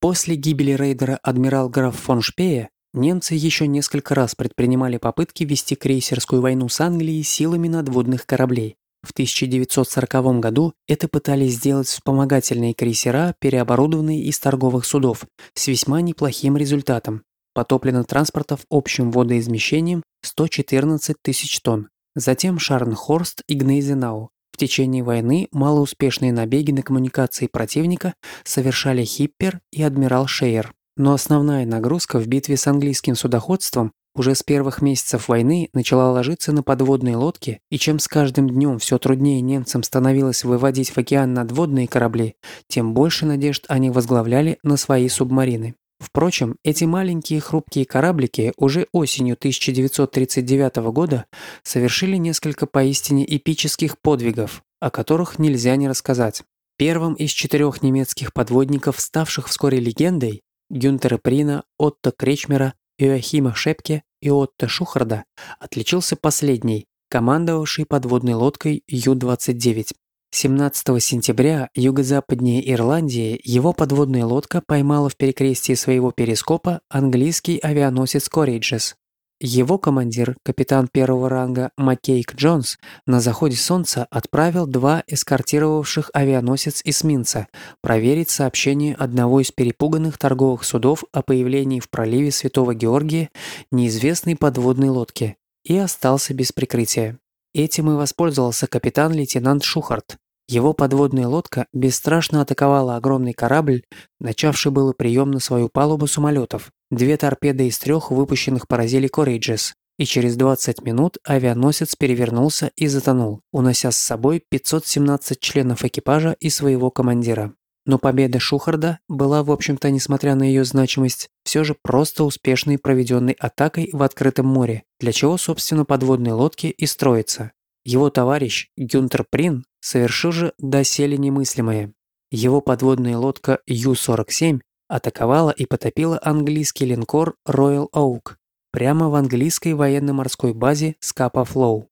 После гибели рейдера адмирал граф фон Шпея немцы еще несколько раз предпринимали попытки вести крейсерскую войну с Англией силами надводных кораблей. В 1940 году это пытались сделать вспомогательные крейсера, переоборудованные из торговых судов, с весьма неплохим результатом. Потоплено транспортов общим водоизмещением 114 тысяч тонн. Затем Шарнхорст и Гнейзенау. В течение войны малоуспешные набеги на коммуникации противника совершали Хиппер и адмирал Шейер. Но основная нагрузка в битве с английским судоходством уже с первых месяцев войны начала ложиться на подводные лодки, и чем с каждым днем все труднее немцам становилось выводить в океан надводные корабли, тем больше надежд они возглавляли на свои субмарины. Впрочем, эти маленькие хрупкие кораблики уже осенью 1939 года совершили несколько поистине эпических подвигов, о которых нельзя не рассказать. Первым из четырех немецких подводников, ставших вскоре легендой, Гюнтера Прина, Отто Кречмера, Иоахима Шепке и Отто Шухарда, отличился последний, командовавший подводной лодкой Ю-29. 17 сентября юго-западнее Ирландии его подводная лодка поймала в перекрестии своего перископа английский авианосец Courageous. Его командир, капитан первого ранга Маккейк Джонс, на заходе солнца отправил два эскортировавших авианосец эсминца проверить сообщение одного из перепуганных торговых судов о появлении в проливе Святого Георгия неизвестной подводной лодки и остался без прикрытия. Этим и воспользовался капитан-лейтенант Шухарт. Его подводная лодка бесстрашно атаковала огромный корабль, начавший было прием на свою палубу самолетов. Две торпеды из трех выпущенных поразили Courageous, и через 20 минут авианосец перевернулся и затонул, унося с собой 517 членов экипажа и своего командира. Но победа Шухарда была, в общем-то, несмотря на ее значимость, все же просто успешной проведенной атакой в открытом море, для чего, собственно, подводные лодки и строятся. Его товарищ Гюнтер Прин совершил же доселе немыслимое. Его подводная лодка Ю-47 атаковала и потопила английский линкор Royal Oak прямо в английской военно-морской базе Скапа Флоу.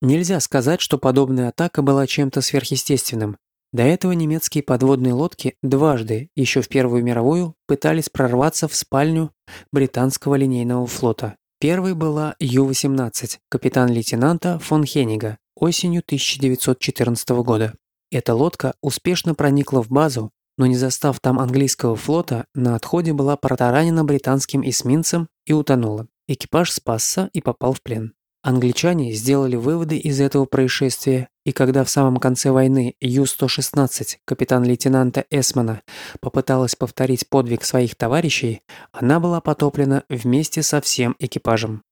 Нельзя сказать, что подобная атака была чем-то сверхъестественным. До этого немецкие подводные лодки дважды, еще в Первую мировую, пытались прорваться в спальню британского линейного флота. Первой была Ю-18 капитан-лейтенанта фон Хенига осенью 1914 года. Эта лодка успешно проникла в базу, но не застав там английского флота, на отходе была протаранена британским эсминцем и утонула. Экипаж спасся и попал в плен. Англичане сделали выводы из этого происшествия, и когда в самом конце войны Ю-116 капитан-лейтенанта Эсмана попыталась повторить подвиг своих товарищей, она была потоплена вместе со всем экипажем.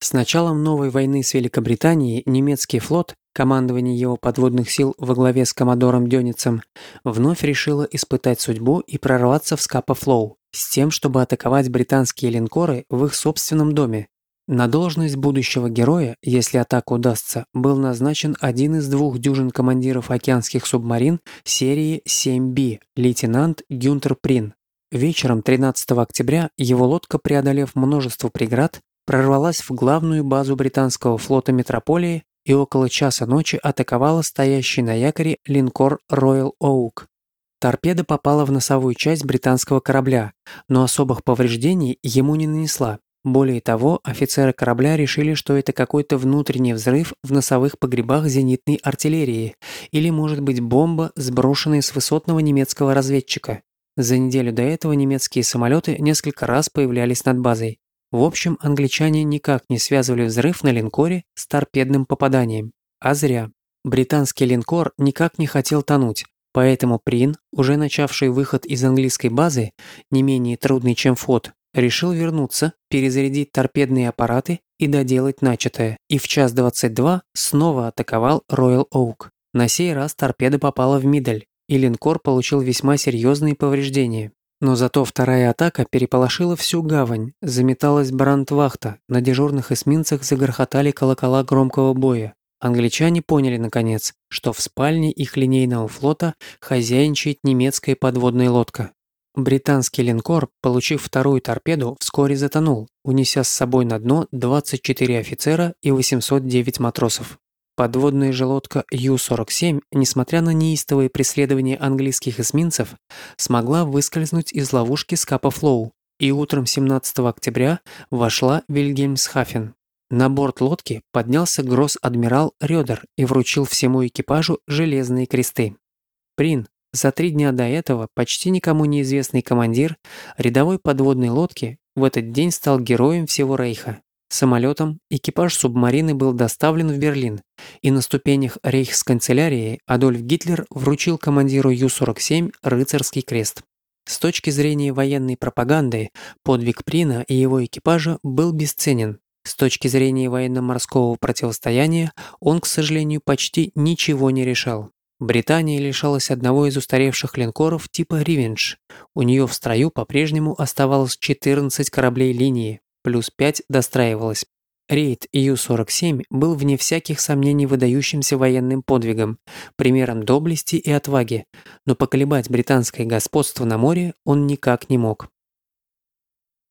С началом новой войны с Великобританией немецкий флот, командование его подводных сил во главе с коммодором Дёницем, вновь решило испытать судьбу и прорваться в Скапа-Флоу с тем, чтобы атаковать британские линкоры в их собственном доме, на должность будущего героя, если атака удастся, был назначен один из двух дюжин командиров океанских субмарин серии 7B, лейтенант Гюнтер Прин. Вечером 13 октября его лодка, преодолев множество преград, прорвалась в главную базу британского флота Метрополии и около часа ночи атаковала стоящий на якоре линкор Royal Oak. Торпеда попала в носовую часть британского корабля, но особых повреждений ему не нанесла. Более того, офицеры корабля решили, что это какой-то внутренний взрыв в носовых погребах зенитной артиллерии или, может быть, бомба, сброшенная с высотного немецкого разведчика. За неделю до этого немецкие самолеты несколько раз появлялись над базой. В общем, англичане никак не связывали взрыв на линкоре с торпедным попаданием. А зря. Британский линкор никак не хотел тонуть, поэтому Прин, уже начавший выход из английской базы, не менее трудный, чем Фот, решил вернуться, перезарядить торпедные аппараты и доделать начатое, и в час 22 снова атаковал Royal Oak. На сей раз торпеда попала в Мидель, и линкор получил весьма серьезные повреждения. Но зато вторая атака переполошила всю гавань, заметалась брандвахта, на дежурных эсминцах загрохотали колокола громкого боя. Англичане поняли, наконец, что в спальне их линейного флота хозяйничает немецкая подводная лодка. Британский линкор, получив вторую торпеду, вскоре затонул, унеся с собой на дно 24 офицера и 809 матросов. Подводная же лодка Ю-47, несмотря на неистовые преследования английских эсминцев, смогла выскользнуть из ловушки Скапа Флоу и утром 17 октября вошла Вильгельмсхафен. На борт лодки поднялся гросс-адмирал Рёдер и вручил всему экипажу железные кресты. Прин, за три дня до этого почти никому неизвестный командир рядовой подводной лодки в этот день стал героем всего Рейха. Самолетом экипаж субмарины был доставлен в Берлин, и на ступенях рейхсканцелярии Адольф Гитлер вручил командиру Ю-47 рыцарский крест. С точки зрения военной пропаганды, подвиг Прина и его экипажа был бесценен. С точки зрения военно-морского противостояния, он, к сожалению, почти ничего не решал. Британия лишалась одного из устаревших линкоров типа «Ривенж». У нее в строю по-прежнему оставалось 14 кораблей линии, плюс 5 достраивалось. Рейд Ю-47 был вне всяких сомнений выдающимся военным подвигом, примером доблести и отваги, но поколебать британское господство на море он никак не мог.